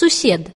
сусед.